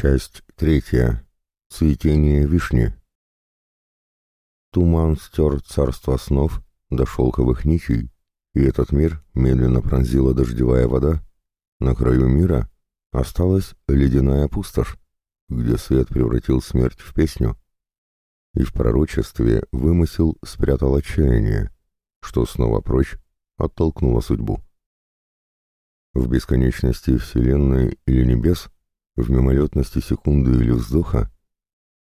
Часть третья. Цветение вишни. Туман стер царство снов до шелковых нитей, и этот мир медленно пронзила дождевая вода. На краю мира осталась ледяная пустошь, где свет превратил смерть в песню. И в пророчестве вымысел спрятал отчаяние, что снова прочь оттолкнуло судьбу. В бесконечности Вселенной или небес — в мимолетности секунды или вздоха,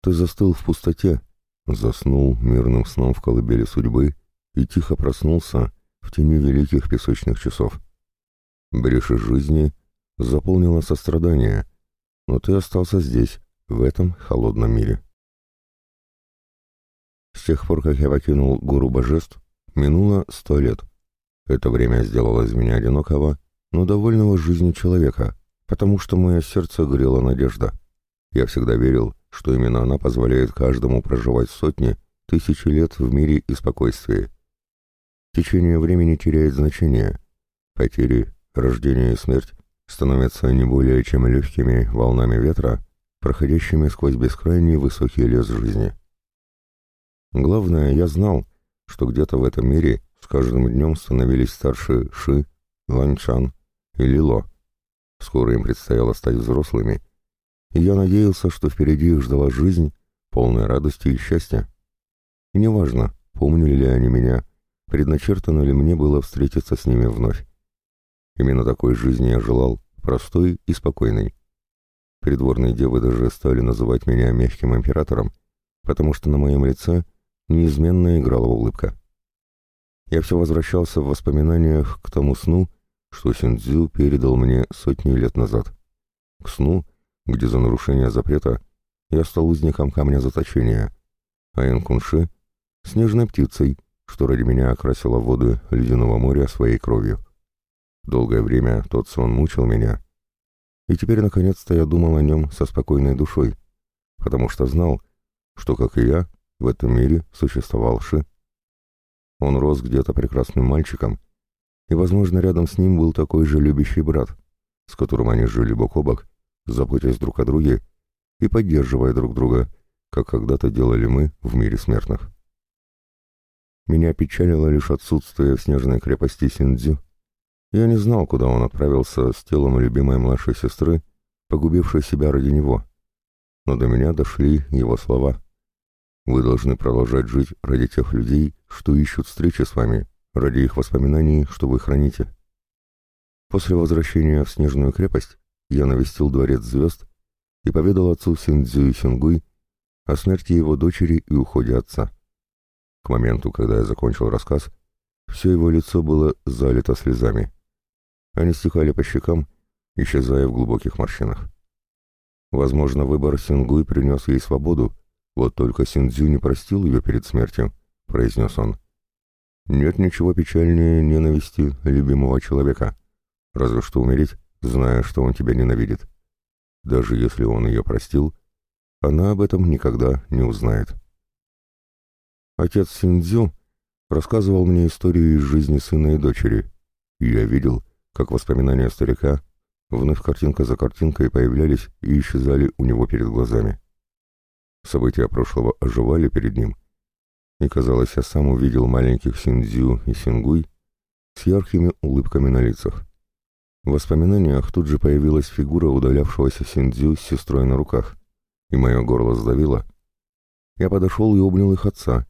ты застыл в пустоте, заснул мирным сном в колыбели судьбы и тихо проснулся в тени великих песочных часов. Бреши жизни заполнила сострадание, но ты остался здесь, в этом холодном мире. С тех пор, как я покинул гору божеств, минуло сто лет. Это время сделало из меня одинокого, но довольного жизнью человека, потому что мое сердце грела надежда. Я всегда верил, что именно она позволяет каждому проживать сотни, тысячи лет в мире и спокойствии. Течение времени теряет значение. Потери, рождение и смерть становятся не более чем легкими волнами ветра, проходящими сквозь бескрайний высокий лес жизни. Главное, я знал, что где-то в этом мире с каждым днем становились старше Ши, Ланчан и Лило, Скоро им предстояло стать взрослыми, и я надеялся, что впереди их ждала жизнь, полная радости и счастья. И неважно, помнили ли они меня, предначертано ли мне было встретиться с ними вновь. Именно такой жизни я желал, простой и спокойной. Придворные девы даже стали называть меня мягким императором, потому что на моем лице неизменно играла улыбка. Я все возвращался в воспоминаниях к тому сну, что Синдзю передал мне сотни лет назад. К сну, где за нарушение запрета я стал узником камня заточения, а Энкунши — снежной птицей, что ради меня окрасила воды ледяного моря своей кровью. Долгое время тот сон мучил меня, и теперь наконец-то я думал о нем со спокойной душой, потому что знал, что, как и я, в этом мире существовал Ши. Он рос где-то прекрасным мальчиком, и, возможно, рядом с ним был такой же любящий брат, с которым они жили бок о бок, заботясь друг о друге и поддерживая друг друга, как когда-то делали мы в мире смертных. Меня печалило лишь отсутствие в снежной крепости Синдзю. Я не знал, куда он отправился с телом любимой младшей сестры, погубившей себя ради него. Но до меня дошли его слова. «Вы должны продолжать жить ради тех людей, что ищут встречи с вами, ради их воспоминаний, что вы храните. После возвращения в Снежную крепость я навестил дворец звезд и поведал отцу Синдзю и Сингуй о смерти его дочери и уходе отца. К моменту, когда я закончил рассказ, все его лицо было залито слезами. Они стекали по щекам, исчезая в глубоких морщинах. Возможно, выбор Сингуй принес ей свободу, вот только Синдзю не простил ее перед смертью, — произнес он. Нет ничего печальнее ненависти любимого человека. Разве что умереть, зная, что он тебя ненавидит. Даже если он ее простил, она об этом никогда не узнает. Отец Синдзю рассказывал мне историю из жизни сына и дочери, я видел, как воспоминания старика вновь картинка за картинкой появлялись и исчезали у него перед глазами. События прошлого оживали перед ним — и, казалось, я сам увидел маленьких Синдзю и Сингуй с яркими улыбками на лицах. В воспоминаниях тут же появилась фигура удалявшегося Синдзю с сестрой на руках, и мое горло сдавило. Я подошел и обнял их отца.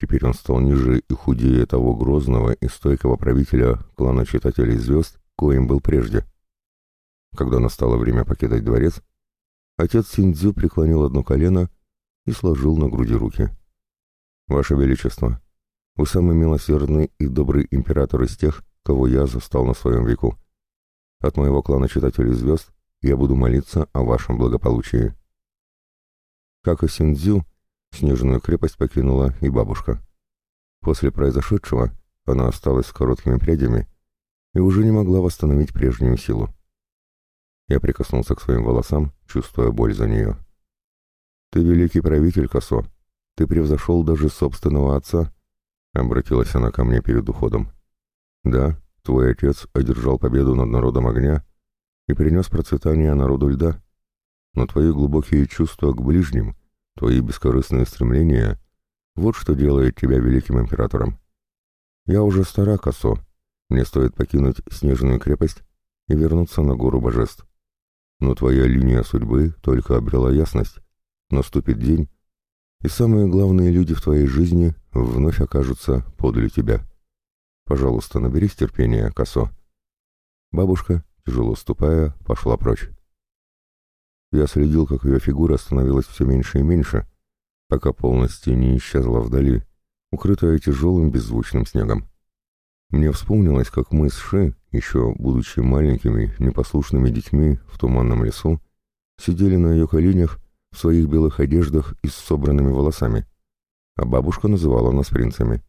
Теперь он стал ниже и худее того грозного и стойкого правителя клана Читателей Звезд, коим был прежде. Когда настало время покидать дворец, отец Синдзю преклонил одно колено и сложил на груди руки. «Ваше Величество, вы самый милосердный и добрый император из тех, кого я застал на своем веку. От моего клана читателей звезд я буду молиться о вашем благополучии». Как и Синдзю, снежную крепость покинула и бабушка. После произошедшего она осталась с короткими прядями и уже не могла восстановить прежнюю силу. Я прикоснулся к своим волосам, чувствуя боль за нее. «Ты великий правитель, Косо», ты превзошел даже собственного отца?» — обратилась она ко мне перед уходом. «Да, твой отец одержал победу над народом огня и принес процветание народу льда. но твои глубокие чувства к ближним, твои бескорыстные стремления — вот что делает тебя великим императором. Я уже стара, Косо, мне стоит покинуть снежную крепость и вернуться на гору божеств. Но твоя линия судьбы только обрела ясность. Наступит день, и самые главные люди в твоей жизни вновь окажутся подле тебя. Пожалуйста, наберись терпения, Косо. Бабушка, тяжело ступая, пошла прочь. Я следил, как ее фигура становилась все меньше и меньше, пока полностью не исчезла вдали, укрытая тяжелым беззвучным снегом. Мне вспомнилось, как мы с Ши, еще будучи маленькими, непослушными детьми в туманном лесу, сидели на ее коленях в своих белых одеждах и с собранными волосами, а бабушка называла нас принцами.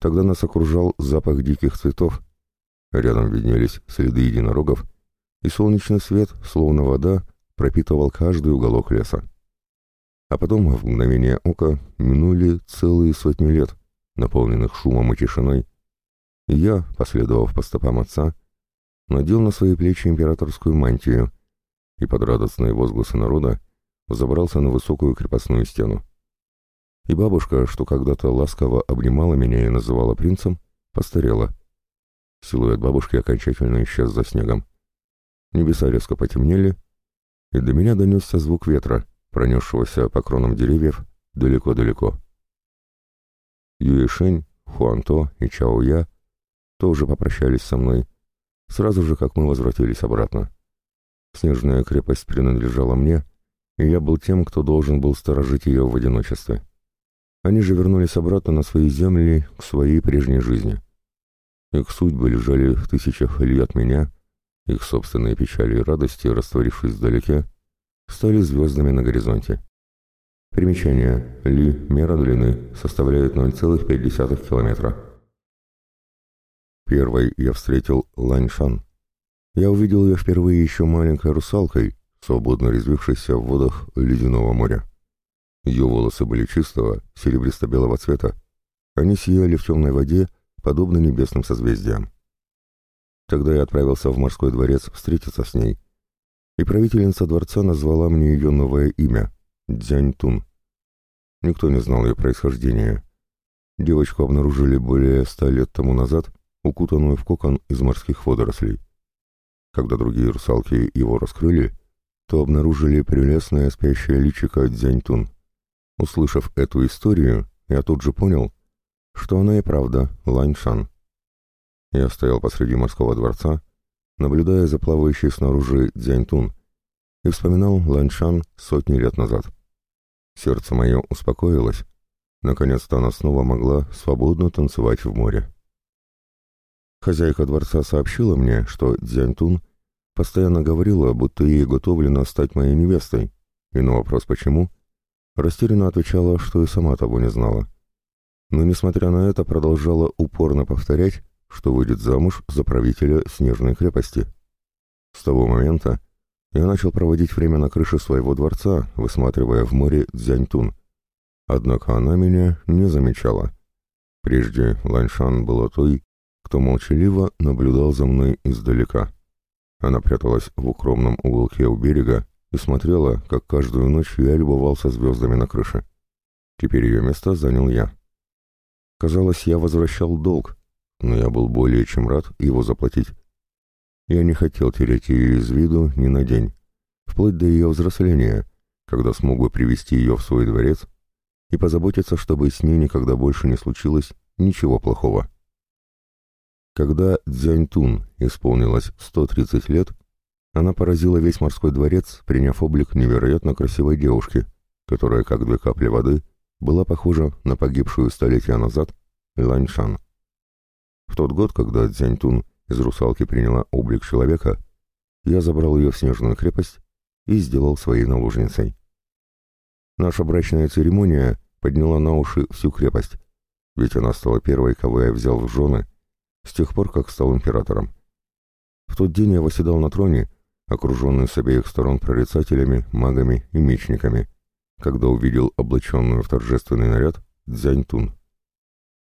Тогда нас окружал запах диких цветов, рядом виднелись следы единорогов, и солнечный свет, словно вода, пропитывал каждый уголок леса. А потом, в мгновение ока, минули целые сотни лет, наполненных шумом и тишиной, и я, последовав по стопам отца, надел на свои плечи императорскую мантию и под радостные возгласы народа забрался на высокую крепостную стену. И бабушка, что когда-то ласково обнимала меня и называла принцем, постарела. Силуэт бабушки окончательно исчез за снегом. Небеса резко потемнели, и до меня донесся звук ветра, пронесшегося по кронам деревьев далеко-далеко. Юэшень, Хуанто и Чао-Я тоже попрощались со мной, сразу же, как мы возвратились обратно. Снежная крепость принадлежала мне, и я был тем, кто должен был сторожить ее в одиночестве. Они же вернулись обратно на свои земли, к своей прежней жизни. Их судьбы лежали в тысячах ли от меня, их собственные печали и радости, растворившись вдалеке, стали звездами на горизонте. Примечание. Ли, мера длины, составляет 0,5 километра. Первой я встретил Ланьшан. Я увидел ее впервые еще маленькой русалкой, свободно резвившейся в водах ледяного моря. Ее волосы были чистого, серебристо-белого цвета. Они сияли в темной воде, подобно небесным созвездиям. Тогда я отправился в морской дворец встретиться с ней, и правительница дворца назвала мне ее новое имя — Дзянь-Тун. Никто не знал ее происхождения. Девочку обнаружили более ста лет тому назад, укутанную в кокон из морских водорослей. Когда другие русалки его раскрыли, то обнаружили прелестное спящее личико Дзянь-Тун. Услышав эту историю, я тут же понял, что она и правда Лань-Шан. Я стоял посреди морского дворца, наблюдая за плавающей снаружи Дзянь-Тун, и вспоминал Лань-Шан сотни лет назад. Сердце мое успокоилось. Наконец-то она снова могла свободно танцевать в море. Хозяйка дворца сообщила мне, что Дзянь-Тун постоянно говорила, будто ей готовлено стать моей невестой, и на вопрос «почему?» растерянно отвечала, что и сама того не знала. Но, несмотря на это, продолжала упорно повторять, что выйдет замуж за правителя Снежной крепости. С того момента я начал проводить время на крыше своего дворца, высматривая в море Дзяньтун. Однако она меня не замечала. Прежде Ланьшан была той, кто молчаливо наблюдал за мной издалека. Она пряталась в укромном уголке у берега и смотрела, как каждую ночь я любовался звездами на крыше. Теперь ее место занял я. Казалось, я возвращал долг, но я был более чем рад его заплатить. Я не хотел терять ее из виду ни на день, вплоть до ее взросления, когда смог бы привести ее в свой дворец и позаботиться, чтобы с ней никогда больше не случилось ничего плохого. Когда Дзяньтун исполнилось 130 лет, она поразила весь морской дворец, приняв облик невероятно красивой девушки, которая, как две капли воды, была похожа на погибшую столетия назад Ланьшан. В тот год, когда Дзяньтун из русалки приняла облик человека, я забрал ее в снежную крепость и сделал своей наложницей. Наша брачная церемония подняла на уши всю крепость, ведь она стала первой, кого я взял в жены с тех пор, как стал императором. В тот день я восседал на троне, окруженный с обеих сторон прорицателями, магами и мечниками, когда увидел облаченную в торжественный наряд Дзяньтун.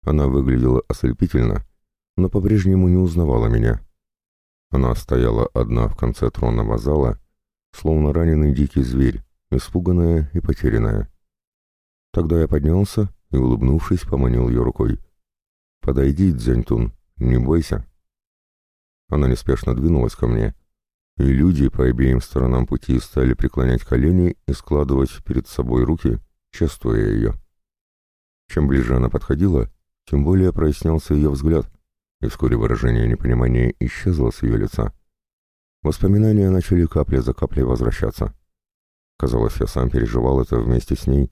Она выглядела ослепительно, но по-прежнему не узнавала меня. Она стояла одна в конце тронного зала, словно раненый дикий зверь, испуганная и потерянная. Тогда я поднялся и, улыбнувшись, поманил ее рукой. «Подойди, Дзяньтун, не бойся». Она неспешно двинулась ко мне, и люди по обеим сторонам пути стали преклонять колени и складывать перед собой руки, чествуя ее. Чем ближе она подходила, тем более прояснялся ее взгляд, и вскоре выражение непонимания исчезло с ее лица. Воспоминания начали капля за каплей возвращаться. Казалось, я сам переживал это вместе с ней.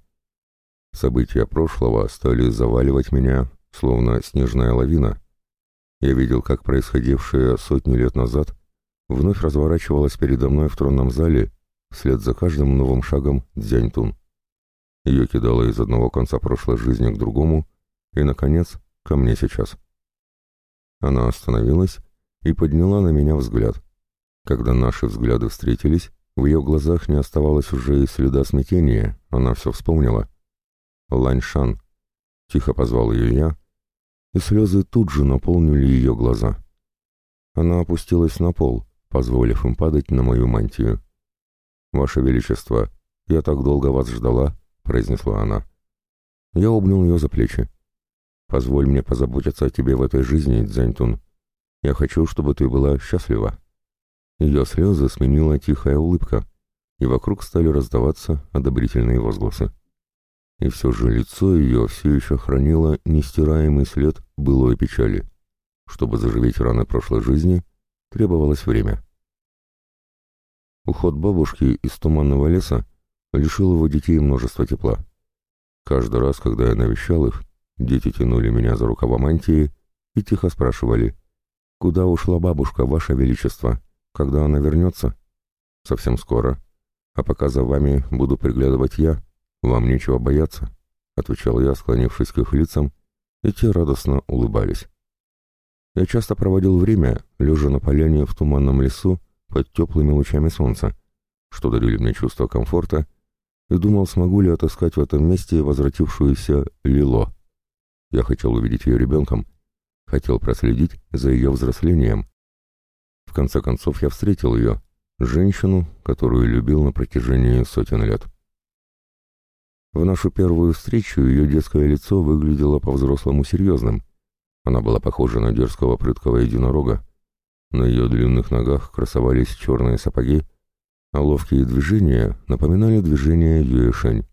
События прошлого стали заваливать меня, словно снежная лавина. Я видел, как происходившее сотни лет назад вновь разворачивалось передо мной в тронном зале вслед за каждым новым шагом Дзяньтун. Ее кидало из одного конца прошлой жизни к другому, и, наконец, ко мне сейчас. Она остановилась и подняла на меня взгляд. Когда наши взгляды встретились, в ее глазах не оставалось уже и следа смятения, она все вспомнила. «Ланьшан», — тихо позвал ее я, и слезы тут же наполнили ее глаза. Она опустилась на пол, позволив им падать на мою мантию. «Ваше Величество, я так долго вас ждала», — произнесла она. Я обнял ее за плечи. «Позволь мне позаботиться о тебе в этой жизни, Дзяньтун. Я хочу, чтобы ты была счастлива». Ее слезы сменила тихая улыбка, и вокруг стали раздаваться одобрительные возгласы. И все же лицо ее все еще хранило нестираемый след былой печали. Чтобы заживить раны прошлой жизни, требовалось время. Уход бабушки из туманного леса лишил его детей множества тепла. Каждый раз, когда я навещал их, дети тянули меня за рукава мантии и тихо спрашивали, «Куда ушла бабушка, ваше величество? Когда она вернется?» «Совсем скоро. А пока за вами буду приглядывать я, вам нечего бояться», — отвечал я, склонившись к их лицам, и те радостно улыбались. Я часто проводил время, лежа на поляне в туманном лесу под теплыми лучами солнца, что дарили мне чувство комфорта и думал, смогу ли отыскать в этом месте возвратившуюся Лило. Я хотел увидеть ее ребенком, хотел проследить за ее взрослением. В конце концов я встретил ее, женщину, которую любил на протяжении сотен лет. В нашу первую встречу ее детское лицо выглядело по-взрослому серьезным. Она была похожа на дерзкого прыткого единорога. На ее длинных ногах красовались черные сапоги, а ловкие движения напоминали движения Юэшень.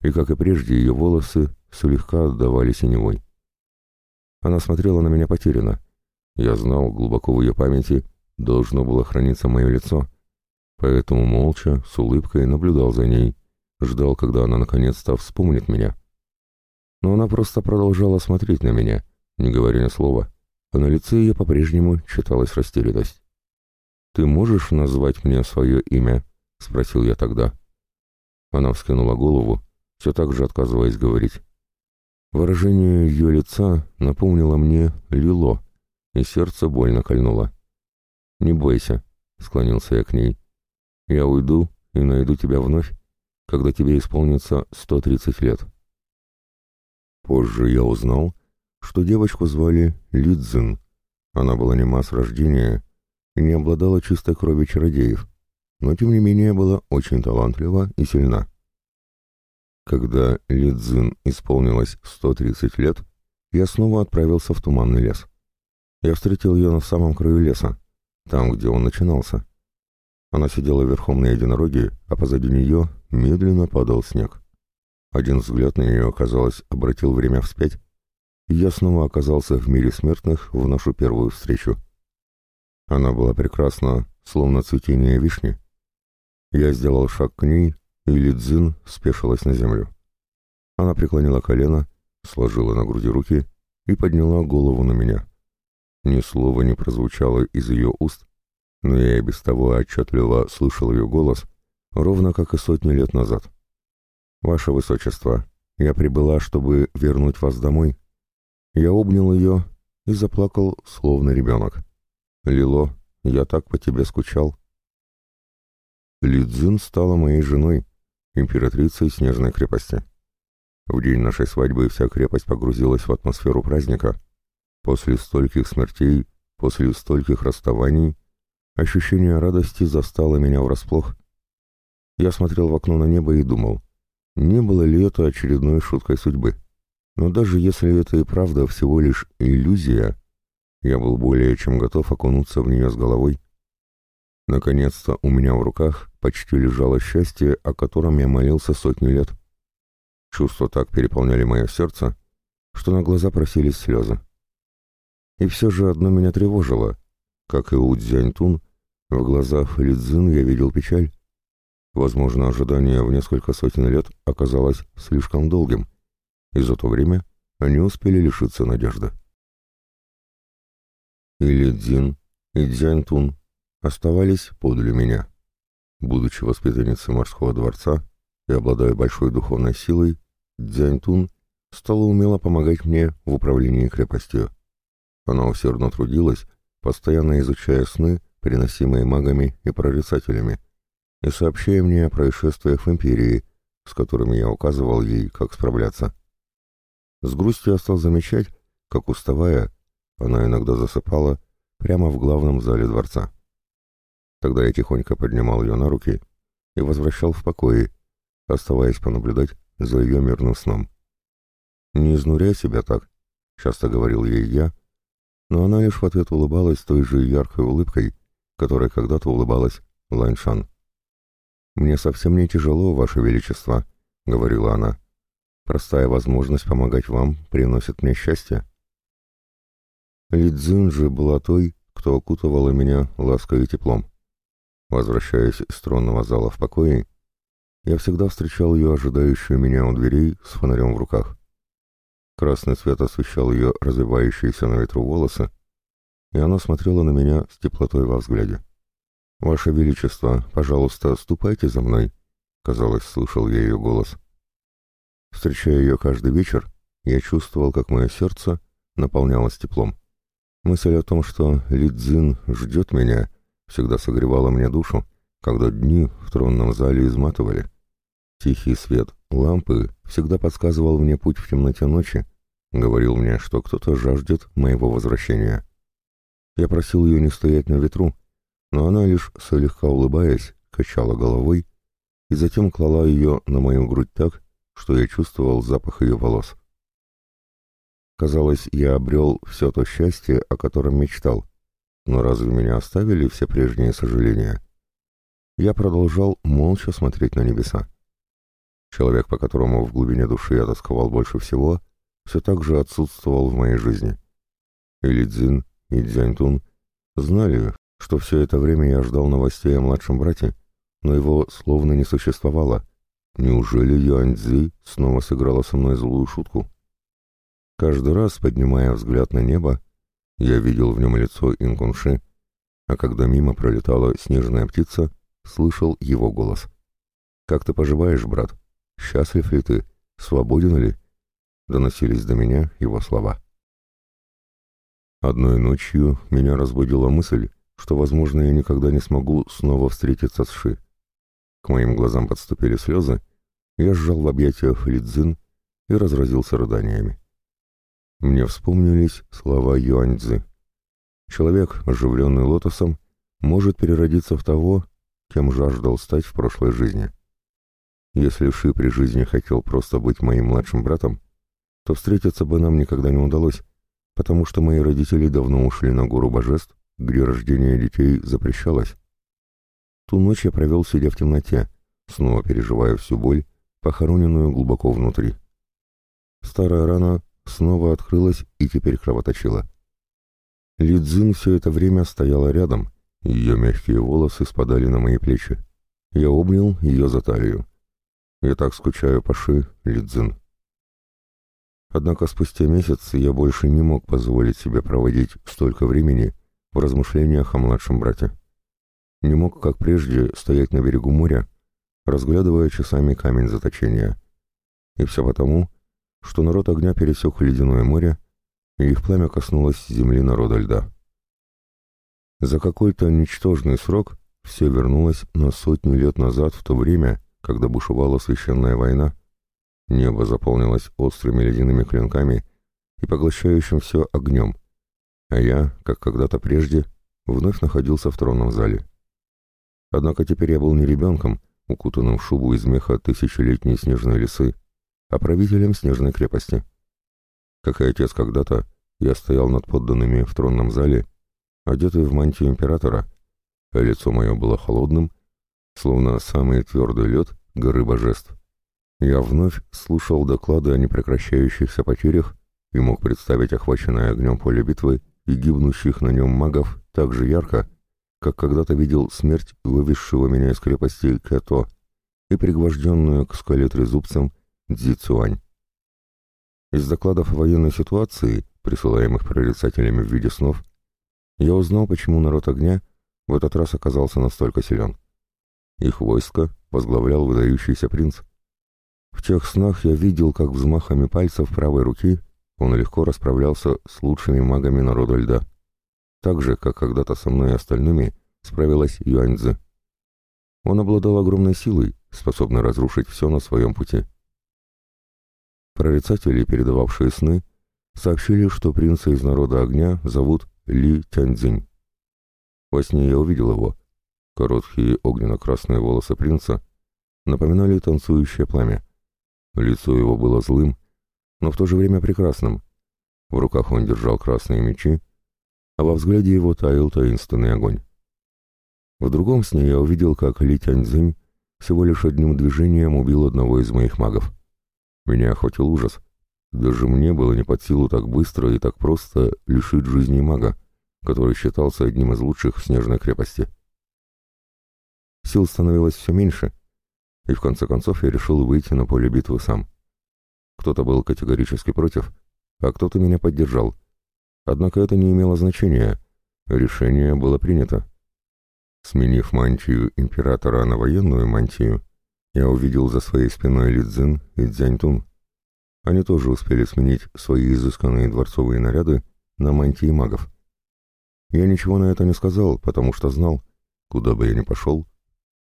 И, как и прежде, ее волосы слегка отдавали синевой. Она смотрела на меня потерянно. Я знал, глубоко в ее памяти должно было храниться мое лицо, поэтому молча, с улыбкой наблюдал за ней, ждал, когда она наконец-то вспомнит меня. Но она просто продолжала смотреть на меня, не говоря ни слова, а на лице ее по-прежнему читалась растерянность. «Ты можешь назвать мне свое имя?» — спросил я тогда. Она вскинула голову, все так же отказываясь говорить. Выражение ее лица напомнило мне Лило, и сердце больно кольнуло. «Не бойся», — склонился я к ней. «Я уйду и найду тебя вновь, когда тебе исполнится сто тридцать лет». Позже я узнал, что девочку звали Лидзин. Она была нема с рождения и не обладала чистой кровью чародеев, но тем не менее была очень талантлива и сильна. Когда Лидзин исполнилось 130 лет, я снова отправился в туманный лес. Я встретил ее на самом краю леса, там, где он начинался. Она сидела верхом на единороге, а позади нее медленно падал снег. Один взгляд на нее, казалось, обратил время вспять, и я снова оказался в мире смертных в нашу первую встречу. Она была прекрасна, словно цветение вишни. Я сделал шаг к ней, и Лидзин спешилась на землю. Она преклонила колено, сложила на груди руки и подняла голову на меня. Ни слова не прозвучало из ее уст, но я и без того отчетливо слышал ее голос, ровно как и сотни лет назад. «Ваше Высочество, я прибыла, чтобы вернуть вас домой». Я обнял ее и заплакал, словно ребенок. «Лило, я так по тебе скучал». Лидзин стала моей женой, императрицей Снежной крепости. В день нашей свадьбы вся крепость погрузилась в атмосферу праздника. После стольких смертей, после стольких расставаний, Ощущение радости застало меня врасплох. Я смотрел в окно на небо и думал, не было ли это очередной шуткой судьбы. Но даже если это и правда всего лишь иллюзия, я был более чем готов окунуться в нее с головой. Наконец-то у меня в руках почти лежало счастье, о котором я молился сотни лет. Чувства так переполняли мое сердце, что на глаза просились слезы. И все же одно меня тревожило. Как и у Дзяньтун, в глазах Лидзин я видел печаль. Возможно, ожидание в несколько сотен лет оказалось слишком долгим, и за то время они успели лишиться надежды. И Лидзин, и Дзяньтун оставались подле меня. Будучи воспитанницей морского дворца и обладая большой духовной силой, Дзяньтун стала умело помогать мне в управлении крепостью. Она усердно трудилась, постоянно изучая сны, приносимые магами и прорицателями, и сообщая мне о происшествиях в Империи, с которыми я указывал ей, как справляться. С грустью я стал замечать, как уставая, она иногда засыпала прямо в главном зале дворца. Тогда я тихонько поднимал ее на руки и возвращал в покое, оставаясь понаблюдать за ее мирным сном. «Не изнуряй себя так», — часто говорил ей я, но она лишь в ответ улыбалась той же яркой улыбкой, которой когда-то улыбалась Ланьшан. «Мне совсем не тяжело, Ваше Величество», — говорила она. «Простая возможность помогать вам приносит мне счастье». Лидзин же была той, кто окутывала меня лаской и теплом. Возвращаясь из тронного зала в покое, я всегда встречал ее ожидающую меня у дверей с фонарем в руках. Красный свет освещал ее развивающиеся на ветру волосы, и она смотрела на меня с теплотой во взгляде. «Ваше Величество, пожалуйста, ступайте за мной», — казалось, слышал я ее голос. Встречая ее каждый вечер, я чувствовал, как мое сердце наполнялось теплом. Мысль о том, что Лидзин ждет меня, всегда согревала мне душу, когда дни в тронном зале изматывали. Тихий свет лампы всегда подсказывал мне путь в темноте ночи, говорил мне, что кто-то жаждет моего возвращения. Я просил ее не стоять на ветру, но она лишь, слегка улыбаясь, качала головой и затем клала ее на мою грудь так, что я чувствовал запах ее волос. Казалось, я обрел все то счастье, о котором мечтал, но разве меня оставили все прежние сожаления? Я продолжал молча смотреть на небеса. Человек, по которому в глубине души я тосковал больше всего, все так же отсутствовал в моей жизни. И Лидзин, и Дзяньтун знали, что все это время я ждал новостей о младшем брате, но его словно не существовало. Неужели Юаньцзи снова сыграла со мной злую шутку? Каждый раз, поднимая взгляд на небо, я видел в нем лицо Инкунши, а когда мимо пролетала снежная птица, слышал его голос. «Как ты поживаешь, брат?» «Счастлив ли ты? Свободен ли?» Доносились до меня его слова. Одной ночью меня разбудила мысль, что, возможно, я никогда не смогу снова встретиться с Ши. К моим глазам подступили слезы, я сжал в объятиях Лидзин и разразился рыданиями. Мне вспомнились слова Юаньцзы. Человек, оживленный лотосом, может переродиться в того, кем жаждал стать в прошлой жизни. Если Ши при жизни хотел просто быть моим младшим братом, то встретиться бы нам никогда не удалось, потому что мои родители давно ушли на гору божеств, где рождение детей запрещалось. Ту ночь я провел, сидя в темноте, снова переживая всю боль, похороненную глубоко внутри. Старая рана снова открылась и теперь кровоточила. Лидзин все это время стояла рядом, ее мягкие волосы спадали на мои плечи. Я обнял ее за талию. Я так скучаю по Ши, Лидзин. Однако спустя месяц я больше не мог позволить себе проводить столько времени в размышлениях о младшем брате. Не мог, как прежде, стоять на берегу моря, разглядывая часами камень заточения. И все потому, что народ огня пересек ледяное море, и их пламя коснулось земли народа льда. За какой-то ничтожный срок все вернулось на сотни лет назад в то время, когда бушевала священная война, небо заполнилось острыми ледяными клинками и поглощающим все огнем, а я, как когда-то прежде, вновь находился в тронном зале. Однако теперь я был не ребенком, укутанным в шубу из меха тысячелетней снежной лисы, а правителем снежной крепости. Как и отец когда-то, я стоял над подданными в тронном зале, одетый в мантию императора, а лицо мое было холодным, словно самый твердый лед горы божеств. Я вновь слушал доклады о непрекращающихся потерях и мог представить охваченное огнем поле битвы и гибнущих на нем магов так же ярко, как когда-то видел смерть вывезшего меня из крепости Кэто и пригвожденную к скале трезубцем Цзицуань. Из докладов о военной ситуации, присылаемых прорицателями в виде снов, я узнал, почему народ огня в этот раз оказался настолько силен. Их войско возглавлял выдающийся принц. В тех снах я видел, как взмахами пальцев правой руки он легко расправлялся с лучшими магами народа льда, так же, как когда-то со мной и остальными справилась Юаньцзы. Он обладал огромной силой, способной разрушить все на своем пути. Прорицатели, передававшие сны, сообщили, что принца из народа огня зовут Ли Тяньцзинь. Во сне я увидел его. Короткие огненно-красные волосы принца напоминали танцующее пламя. Лицо его было злым, но в то же время прекрасным. В руках он держал красные мечи, а во взгляде его таял таинственный огонь. В другом сне я увидел, как Ли Тяньцзинь всего лишь одним движением убил одного из моих магов. Меня охватил ужас. Даже мне было не под силу так быстро и так просто лишить жизни мага, который считался одним из лучших в снежной крепости. Сил становилось все меньше, и в конце концов я решил выйти на поле битвы сам. Кто-то был категорически против, а кто-то меня поддержал. Однако это не имело значения. Решение было принято. Сменив мантию императора на военную мантию, я увидел за своей спиной Лидзин и Дзяньтун. Они тоже успели сменить свои изысканные дворцовые наряды на мантии магов. Я ничего на это не сказал, потому что знал, куда бы я ни пошел,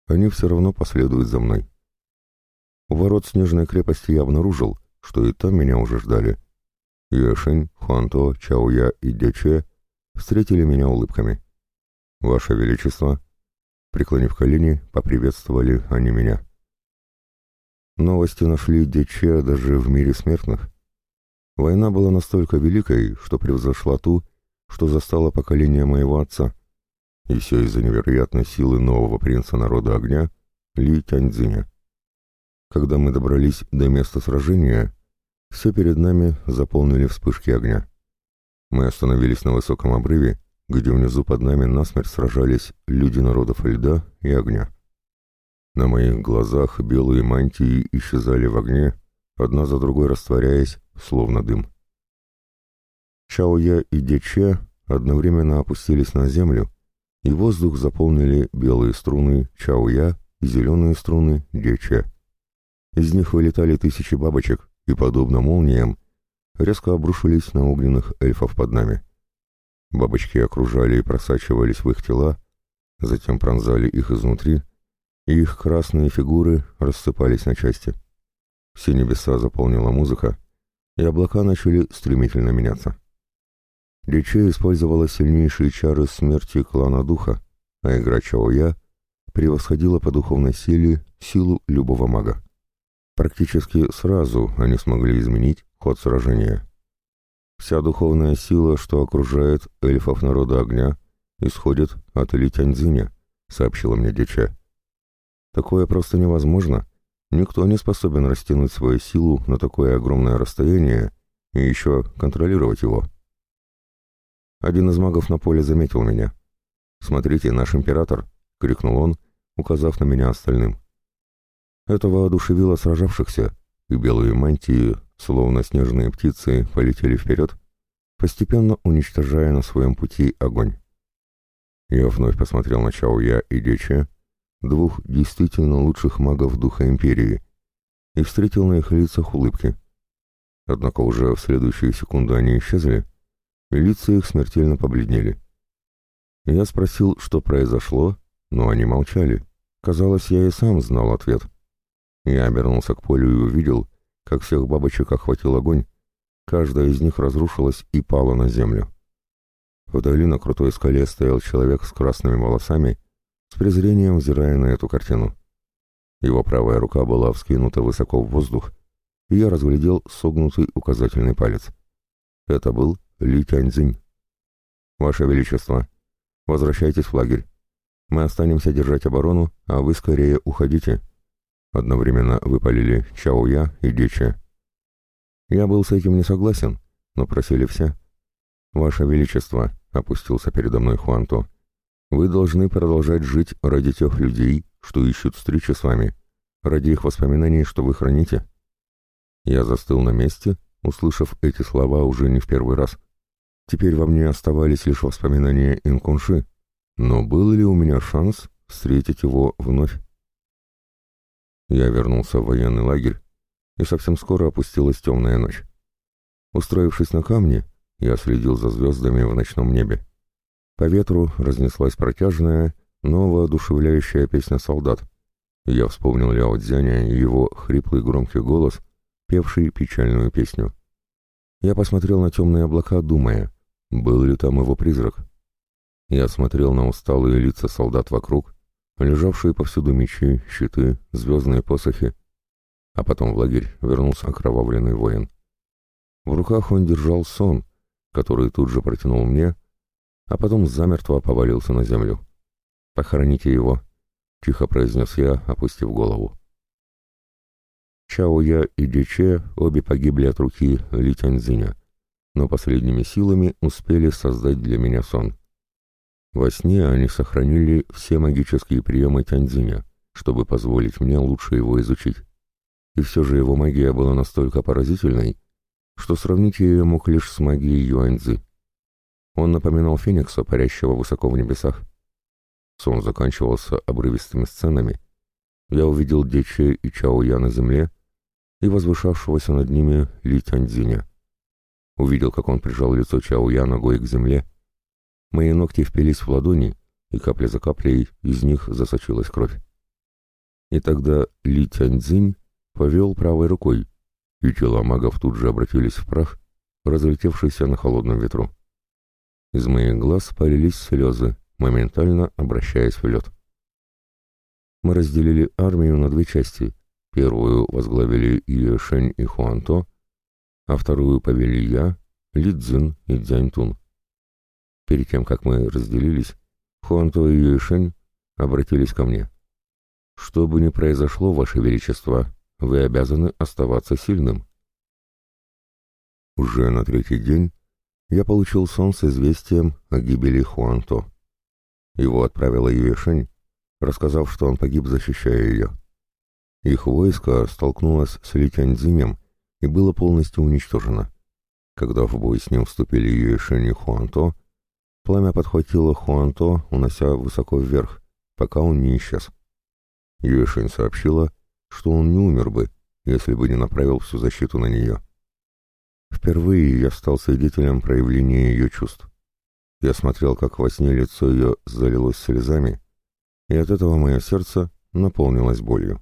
они все равно последуют за мной. У ворот снежной крепости я обнаружил, что и там меня уже ждали. Юэшинь, Хуанто, Чаоя и Дече встретили меня улыбками. «Ваше Величество!» Преклонив колени, поприветствовали они меня. Новости нашли Дече даже в мире смертных. Война была настолько великой, что превзошла ту, что застала поколение моего отца. И все из-за невероятной силы нового принца народа огня Ли Тяньцзиня. Когда мы добрались до места сражения, все перед нами заполнили вспышки огня. Мы остановились на высоком обрыве, где внизу под нами насмерть сражались люди народов льда и огня. На моих глазах белые мантии исчезали в огне, одна за другой растворяясь, словно дым. Чао-Я и Дече одновременно опустились на землю, и воздух заполнили белые струны Чао-Я и зеленые струны Дече. Из них вылетали тысячи бабочек и, подобно молниям, резко обрушились на огненных эльфов под нами. Бабочки окружали и просачивались в их тела, затем пронзали их изнутри, и их красные фигуры рассыпались на части. Все небеса заполнила музыка, и облака начали стремительно меняться. Дичей использовала сильнейшие чары смерти клана духа, а игра Чаоя превосходила по духовной силе силу любого мага. Практически сразу они смогли изменить ход сражения. Вся духовная сила, что окружает эльфов народа огня, исходит от Литяньцзиня, сообщила мне Дича. Такое просто невозможно. Никто не способен растянуть свою силу на такое огромное расстояние и еще контролировать его. Один из магов на поле заметил меня. «Смотрите, наш император!» — крикнул он, указав на меня остальным. Это воодушевило сражавшихся, и белые мантии, словно снежные птицы, полетели вперед, постепенно уничтожая на своем пути огонь. Я вновь посмотрел на Чао-Я и Дече, двух действительно лучших магов Духа Империи, и встретил на их лицах улыбки. Однако уже в следующую секунду они исчезли, и лица их смертельно побледнели. Я спросил, что произошло, но они молчали. Казалось, я и сам знал ответ. Я обернулся к полю и увидел, как всех бабочек охватил огонь. Каждая из них разрушилась и пала на землю. Вдали на крутой скале стоял человек с красными волосами, с презрением взирая на эту картину. Его правая рука была вскинута высоко в воздух, и я разглядел согнутый указательный палец. Это был Ли Тяньцзинь. «Ваше Величество, возвращайтесь в лагерь. Мы останемся держать оборону, а вы скорее уходите». Одновременно выпалили Чао Я и Дече. Я был с этим не согласен, но просили все. «Ваше Величество», — опустился передо мной Хуанто, — «вы должны продолжать жить ради тех людей, что ищут встречи с вами, ради их воспоминаний, что вы храните». Я застыл на месте, услышав эти слова уже не в первый раз. Теперь во мне оставались лишь воспоминания Инкунши, но был ли у меня шанс встретить его вновь? Я вернулся в военный лагерь, и совсем скоро опустилась темная ночь. Устроившись на камне, я следил за звездами в ночном небе. По ветру разнеслась протяжная, но воодушевляющая песня солдат. Я вспомнил Ляо Цзяня и его хриплый громкий голос, певший печальную песню. Я посмотрел на темные облака, думая, был ли там его призрак. Я смотрел на усталые лица солдат вокруг, лежавшие повсюду мечи, щиты, звездные посохи, а потом в лагерь вернулся окровавленный воин. В руках он держал сон, который тут же протянул мне, а потом замертво повалился на землю. «Похороните его», — тихо произнес я, опустив голову. Чао Я и Дече обе погибли от руки Ли но последними силами успели создать для меня сон. Во сне они сохранили все магические приемы Тяньцзиня, чтобы позволить мне лучше его изучить. И все же его магия была настолько поразительной, что сравнить ее мог лишь с магией Юаньцзы. Он напоминал Феникса, парящего высоко в небесах. Сон заканчивался обрывистыми сценами. Я увидел Дече и Чао Я на земле и возвышавшегося над ними Ли Тяньцзиня. Увидел, как он прижал лицо Чао Я ногой к земле, Мои ногти впились в ладони, и капля за каплей из них засочилась кровь. И тогда Ли Тяньцзинь повел правой рукой, и тела магов тут же обратились в прах, разлетевшийся на холодном ветру. Из моих глаз полились слезы, моментально обращаясь в лед. Мы разделили армию на две части. Первую возглавили Иешень и Хуанто, а вторую повели я, Ли Цзин и Дзяньтун. Перед тем, как мы разделились, Хуанто и Юишень обратились ко мне. «Что бы ни произошло, Ваше Величество, вы обязаны оставаться сильным». Уже на третий день я получил сон с известием о гибели Хуанто. Его отправила Юишень, рассказав, что он погиб, защищая ее. Их войско столкнулось с Литяньцзинем и было полностью уничтожено. Когда в бой с ним вступили Юишень и Хуанто, Пламя подхватило Хуанто, унося высоко вверх, пока он не исчез. Юэшень сообщила, что он не умер бы, если бы не направил всю защиту на нее. Впервые я стал свидетелем проявления ее чувств. Я смотрел, как во сне лицо ее залилось слезами, и от этого мое сердце наполнилось болью.